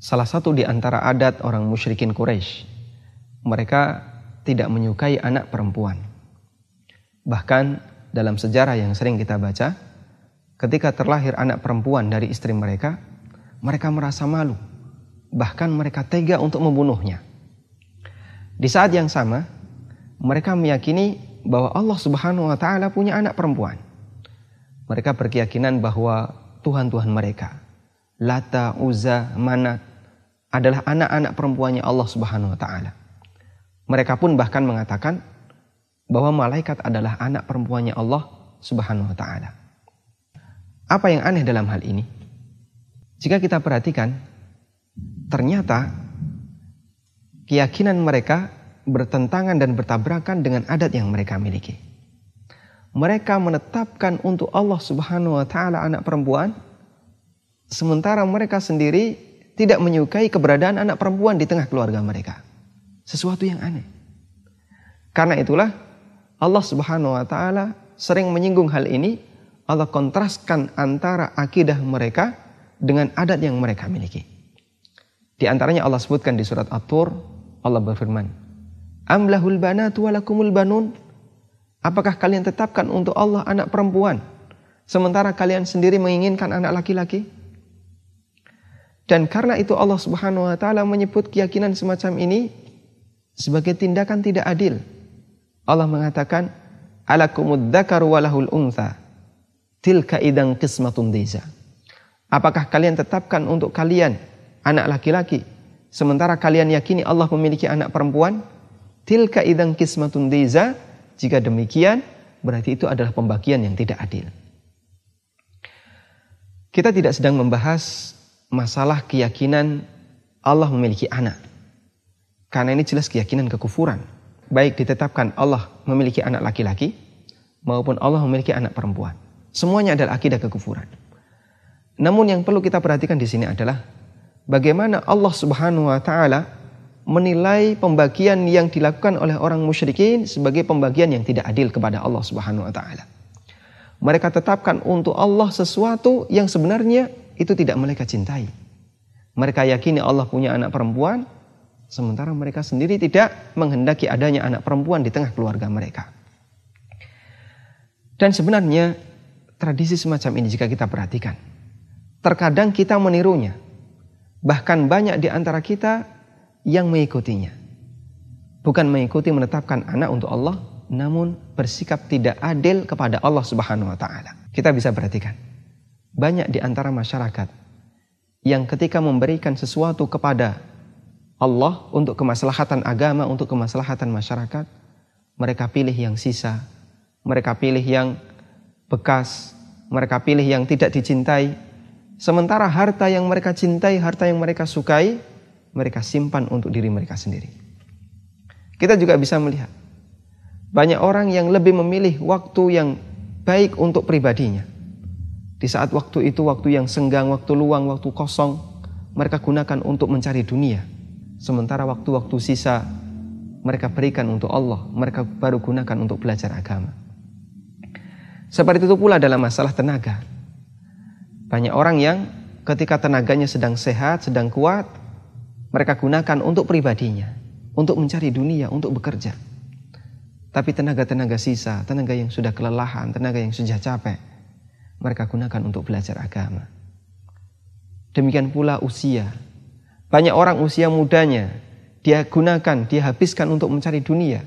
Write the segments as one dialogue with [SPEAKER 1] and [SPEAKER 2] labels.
[SPEAKER 1] salah satu di antara adat orang musyrikin Quraisy. Mereka tidak menyukai anak perempuan. Bahkan dalam sejarah yang sering kita baca, ketika terlahir anak perempuan dari istri mereka, mereka merasa malu. Bahkan mereka tega untuk membunuhnya. Di saat yang sama, mereka meyakini bahwa Allah Subhanahu wa taala punya anak perempuan. Mereka berkeyakinan bahwa Tuhan-Tuhan mereka, Lata, Uzza, Manat, adalah anak-anak perempuannya Allah Subhanahu wa taala. Mereka pun bahkan mengatakan bahwa malaikat adalah anak perempuannya Allah Subhanahu wa taala. Apa yang aneh dalam hal ini? Jika kita perhatikan, ternyata keyakinan mereka bertentangan dan bertabrakan dengan adat yang mereka miliki. Mereka menetapkan untuk Allah Subhanahu wa taala anak perempuan sementara mereka sendiri tidak menyukai keberadaan anak perempuan di tengah keluarga mereka. Sesuatu yang aneh. Karena itulah Allah Subhanahu wa taala sering menyinggung hal ini. Allah kontraskan antara akidah mereka dengan adat yang mereka miliki. Di antaranya Allah sebutkan di surat At-Tur, Allah berfirman, "Amlahul banatu walakumul banun?" Apakah kalian tetapkan untuk Allah anak perempuan sementara kalian sendiri menginginkan anak laki-laki? Dan karena itu Allah Subhanahu wa taala menyebut keyakinan semacam ini sebagai tindakan tidak adil. Allah mengatakan, "Alakumud dzakaru walahul untha." Tilka idang qismatun diza. Apakah kalian tetapkan untuk kalian anak laki-laki sementara kalian yakini Allah memiliki anak perempuan? Tilka idang qismatun diza. Jika demikian, berarti itu adalah pembagian yang tidak adil. Kita tidak sedang membahas masalah keyakinan Allah memiliki anak. Karena ini jelas keyakinan kekufuran. Baik ditetapkan Allah memiliki anak laki-laki maupun Allah memiliki anak perempuan. Semuanya adalah akidah kekufuran. Namun yang perlu kita perhatikan di sini adalah bagaimana Allah Subhanahu wa taala menilai pembagian yang dilakukan oleh orang musyrikin sebagai pembagian yang tidak adil kepada Allah Subhanahu wa taala. Mereka tetapkan untuk Allah sesuatu yang sebenarnya itu tidak mereka cintai. Mereka yakini Allah punya anak perempuan, sementara mereka sendiri tidak menghendaki adanya anak perempuan di tengah keluarga mereka. Dan sebenarnya tradisi semacam ini jika kita perhatikan, terkadang kita menirunya. Bahkan banyak di antara kita yang mengikutinya. Bukan mengikuti menetapkan anak untuk Allah, namun bersikap tidak adil kepada Allah Subhanahu wa taala. Kita bisa perhatikan banyak di antara masyarakat yang ketika memberikan sesuatu kepada Allah untuk kemaslahatan agama, untuk kemaslahatan masyarakat, mereka pilih yang sisa, mereka pilih yang bekas, mereka pilih yang tidak dicintai. Sementara harta yang mereka cintai, harta yang mereka sukai, mereka simpan untuk diri mereka sendiri. Kita juga bisa melihat banyak orang yang lebih memilih waktu yang baik untuk pribadinya di saat waktu itu, waktu yang senggang, waktu luang, waktu kosong, mereka gunakan untuk mencari dunia. Sementara waktu-waktu sisa mereka berikan untuk Allah, mereka baru gunakan untuk belajar agama. Seperti itu pula dalam masalah tenaga. Banyak orang yang ketika tenaganya sedang sehat, sedang kuat, mereka gunakan untuk pribadinya, untuk mencari dunia, untuk bekerja. Tapi tenaga-tenaga sisa, tenaga yang sudah kelelahan, tenaga yang sudah capek, mereka gunakan untuk belajar agama. Demikian pula usia. Banyak orang usia mudanya dia gunakan, dia habiskan untuk mencari dunia.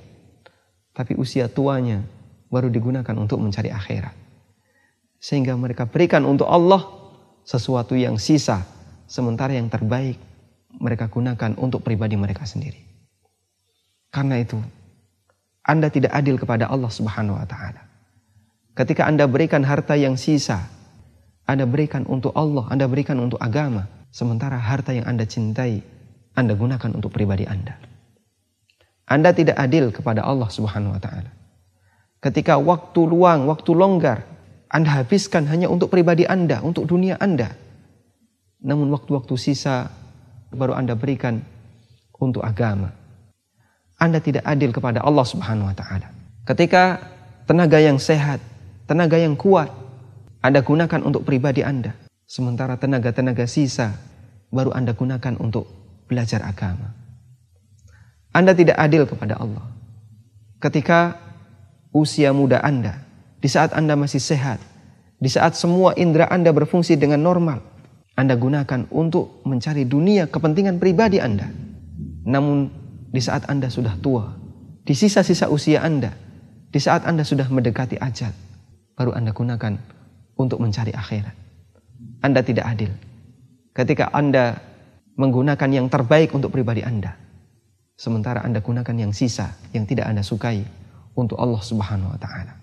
[SPEAKER 1] Tapi usia tuanya baru digunakan untuk mencari akhirat. Sehingga mereka berikan untuk Allah sesuatu yang sisa. Sementara yang terbaik mereka gunakan untuk pribadi mereka sendiri. Karena itu, Anda tidak adil kepada Allah Subhanahu wa taala. Ketika Anda berikan harta yang sisa, Anda berikan untuk Allah, Anda berikan untuk agama. Sementara harta yang Anda cintai, Anda gunakan untuk pribadi Anda. Anda tidak adil kepada Allah Subhanahu wa taala. Ketika waktu luang, waktu longgar, Anda habiskan hanya untuk pribadi Anda, untuk dunia Anda. Namun waktu-waktu sisa baru Anda berikan untuk agama. Anda tidak adil kepada Allah Subhanahu wa taala. Ketika tenaga yang sehat, tenaga yang kuat Anda gunakan untuk pribadi Anda. Sementara tenaga-tenaga sisa baru Anda gunakan untuk belajar agama. Anda tidak adil kepada Allah. Ketika usia muda Anda, di saat Anda masih sehat, di saat semua indera Anda berfungsi dengan normal, Anda gunakan untuk mencari dunia kepentingan pribadi Anda. Namun di saat Anda sudah tua, di sisa-sisa usia Anda, di saat Anda sudah mendekati ajal, baru Anda gunakan untuk mencari akhirat. Anda tidak adil ketika Anda menggunakan yang terbaik untuk pribadi Anda. Sementara Anda gunakan yang sisa yang tidak Anda sukai untuk Allah Subhanahu wa taala.